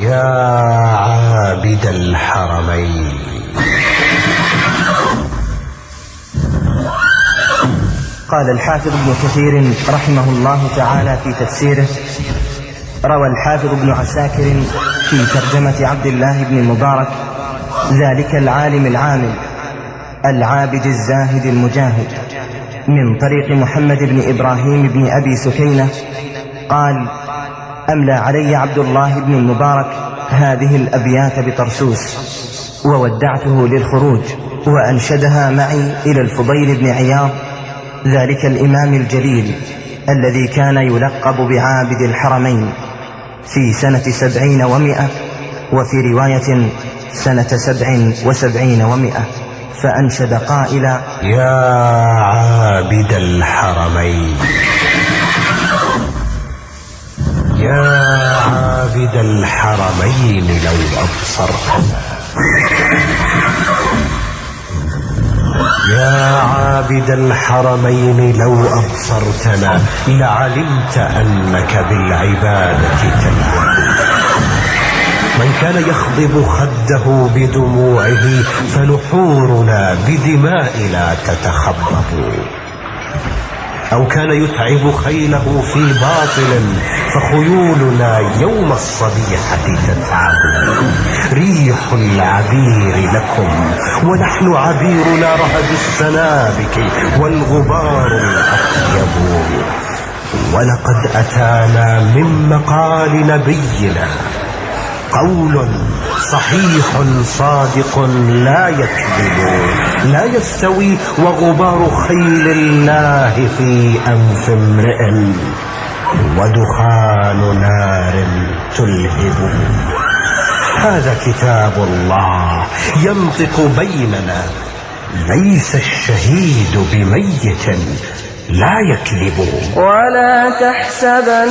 يا عابد الحرمين. قال الحافظ ابن كثير رحمه الله تعالى في تفسيره روى الحافظ ابن عساكر في ترجمة عبد الله بن المبارك ذلك العالم العامل العابد الزاهد المجاهد من طريق محمد بن إبراهيم بن أبي سكينة قال أملى علي عبد الله بن المبارك هذه الأبيات بطرسوس وودعته للخروج وأنشدها معي إلى الفضيل بن عياض ذلك الإمام الجليل الذي كان يلقب بعابد الحرمين في سنة سبعين ومائة وفي رواية سنة سبع وسبعين ومائة فأنشد قائلا يا عابد الحرمين. يا عابد الحرمين لو أبصرتنا. يا عابد الحرمين لو أبصرتنا لعلمت أنك بالعبادة تلعب من كان يخضب خده بدموعه فنحورنا بدمائنا تتخبط أو كان يتعب خيله في باطل فخيولنا يوم الصبيحة تتعب. ريح العبير لكم ونحن عبيرنا رهج السنابك والغبار الأطيب. ولقد أتانا من مقال نبينا قول صحيح صادق لا يكذب لا يستوي وغبار خيل الله في أنف امرئ. ودخان نار تلهب. هذا كتاب الله ينطق بيننا ليس الشهيد بميت لا يكذب. ولا تحسبن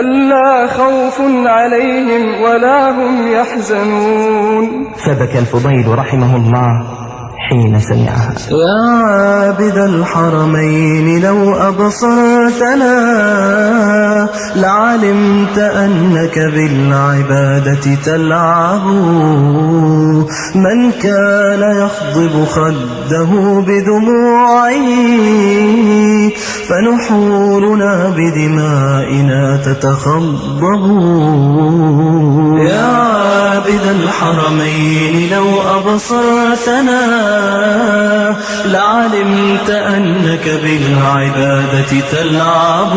ألا خوف عليهم ولا هم يحزنون. فبكى الفضيل رحمه الله. حين سمعها. يا عابد الحرمين لو أبصرتنا لعلمت أنك بالعبادة تلعب. من كان يخضب خده بدموعه فنحورنا بدمائنا تتخضب. يا عابد الحرمين لو أبصرتنا لعلمت أنك بالعبادة تلعب.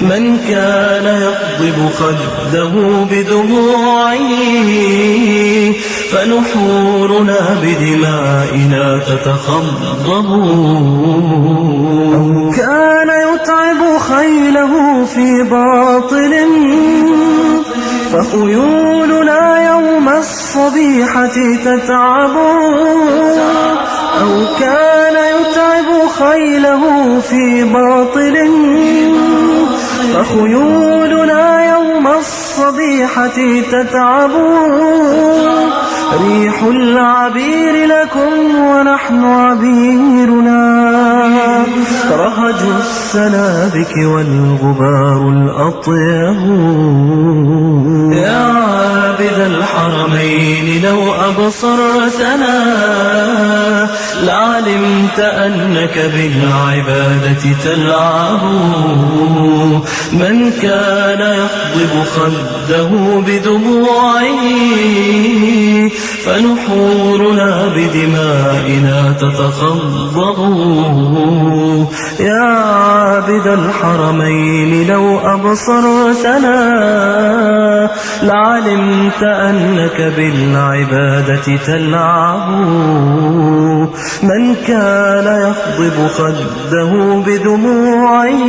من كان يقضب خده بدموعه فنحورنا بدمائنا تتخضب. أو كان يتعب خيله في باطل فخيولنا يوم الصبيحة تتعب أو كان يتعب خيله في باطل فخيولنا يوم الصبيحة تتعب ريح العبير لكم ونحن عبيرنا. رهج السنابك والغبار الأطيب. يا عابد الحرمين لو أبصرتنا لعلمت أنك بالعبادة تلعب. من كان يخضب خده بدموعه فنحورنا بدمائنا تتخضب. يا عابد الحرمين لو أبصرتنا لعلمت أنك بالعبادة تلعب. من كان يخضب خده بدموعه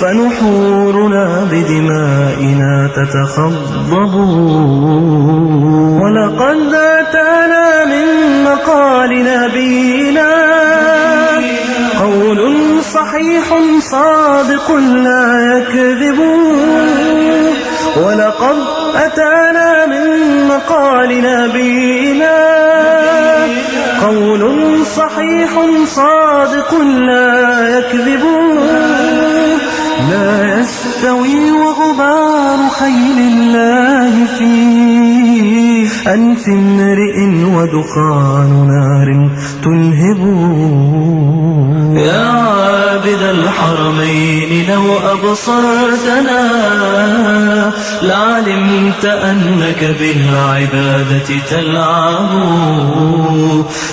فنحورنا بدمائنا تتخضب. ولقد أتانا من مقال نبينا قول صحيح صادق لا يكذب. ولقد أتانا من مقال نبينا قول صحيح صادق لا يكذب لا يستوي وغبار خيل الله في أنف امرئ ودخان نار تلهب يا عابد الحرمين لو أبصرتنا لعلمت أنك بالعبادة تلعب.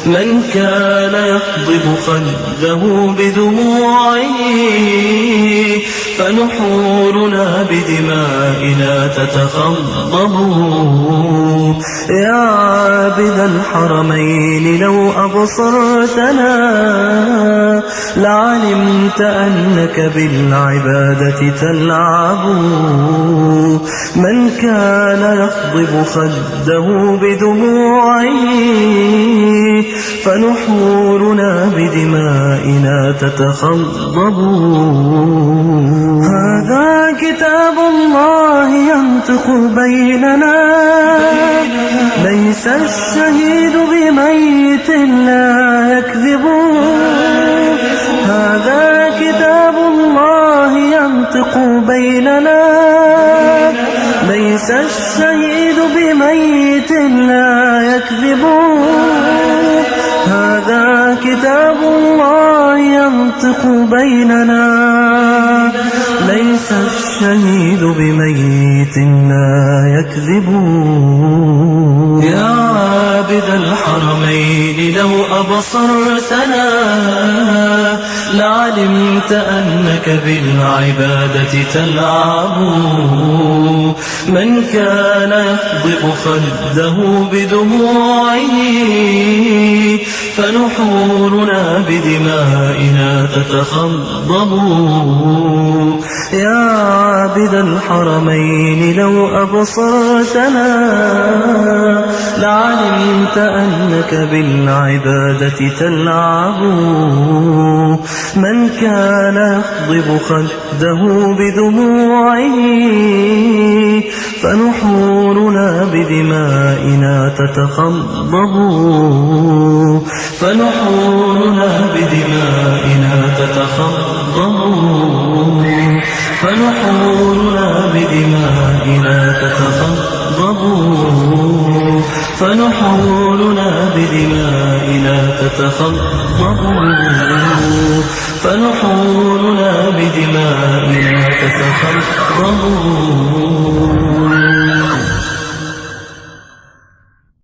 من كان يخضب خده بدموعه فنحورنا بدمائنا تتخضب. يا عابد الحرمين لو أبصرتنا لعلمت أنك بالعبادة تلعب. من كان يخضب خده بدموعه فنحورنا بدمائنا تتخضب. هذا كتاب الله ينطق بيننا. ليس الشهيد بميت لا يكذب. هذا كتاب الله ينطق بيننا. ليس الشهيد بميت لا يكذب. بيننا. ليس الشهيد بميت لا يكذب يا عابد الحرمين لو أبصرتنا. لعلمت أنك بالعبادة تلعب. من كان يخضب خده بدموعه فنحورنا بدمائنا تتخضب. يا عابد الحرمين لو أبصرتنا لعلمت أنك بالعبادة تلعب. من كان يخضب خده بدموعه فنحورنا بدمائنا تتخضب فنحورنا بدمائنا تتخضب فنحورنا بدمائنا تتخضب فنحورنا بدمائنا تتخضب فنحورنا بدمائنا تتخضب